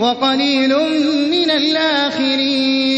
وقليل من الآخرين.